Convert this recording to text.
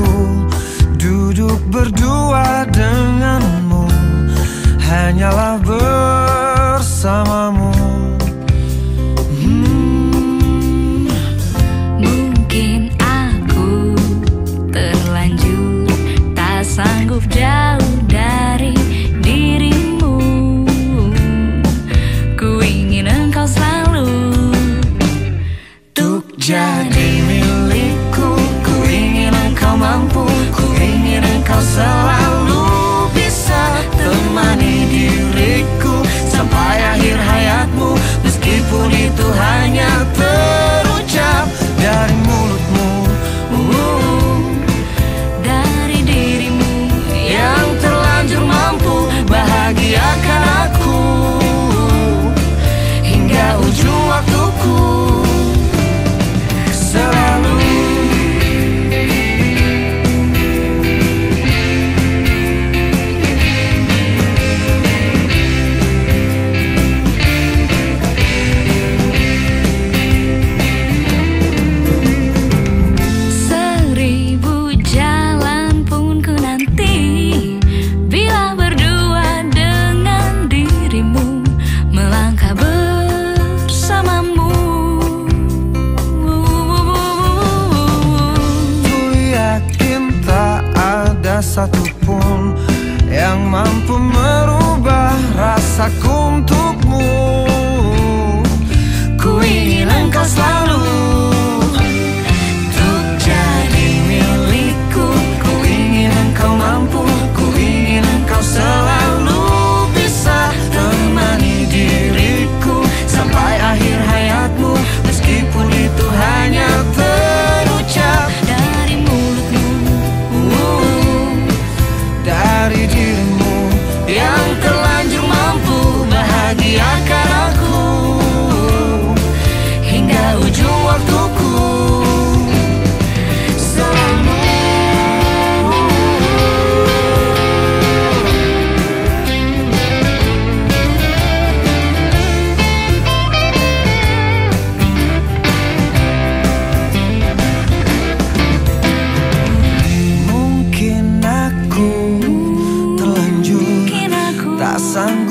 aku duduk berdua denganmu. Hanyalah bersama calça satupun Yang mampu merubah rasaku aku